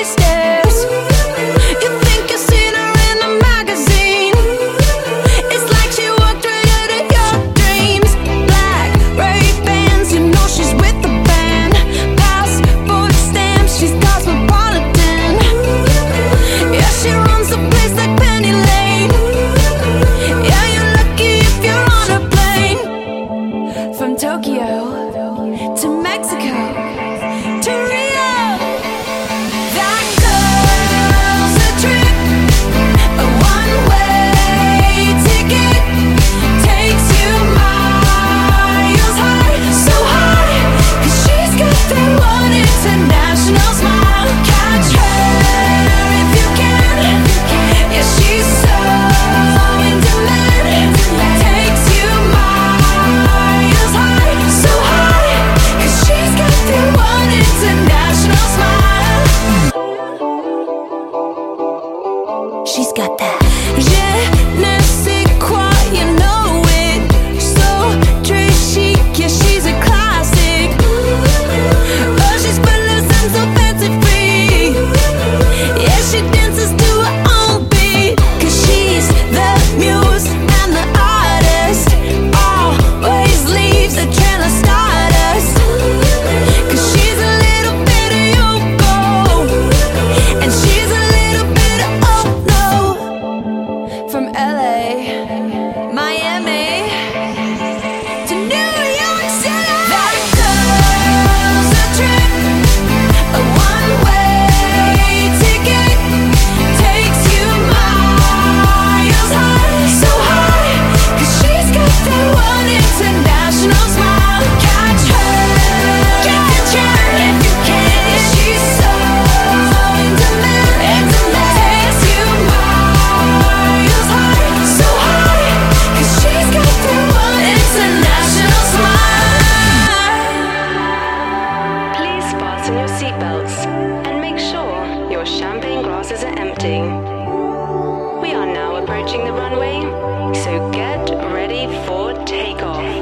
to stay. to champagne glasses are empty. We are now approaching the runway, so get ready for takeoff.